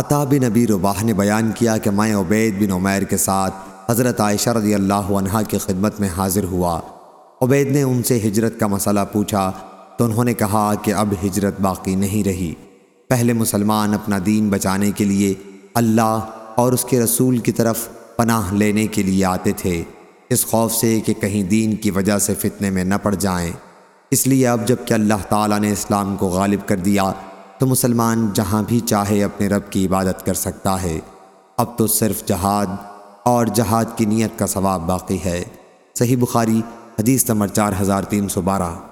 عطا بن نبی رباح نے بیان کیا کہ میں عبید بن عمیر کے ساتھ حضرت عائشہ رضی اللہ عنہ کی خدمت میں حاضر ہوا۔ عبید نے ان سے ہجرت کا مسئلہ پوچھا تو انہوں نے کہا کہ اب ہجرت باقی نہیں رہی۔ پہلے مسلمان اپنا دین بچانے کے لیے اللہ اور اس کے رسول کی طرف پناہ لینے کے لیے آتے تھے۔ اس خوف سے کہ کہیں دین کی وجہ سے فتنے میں نہ پڑ جائیں۔ اس لیے اب جبکہ اللہ تعالیٰ نے اسلام کو غالب کر دیا تو مسلمان جہاں بھی چاہے اپنے رب کی عبادت کر سکتا ہے۔ اب تو صرف جہاد اور جہاد کی نیت کا ثواب باقی ہے۔ صحیح بخاری، حدیث نمبر چار ہزار تین سو بارہ۔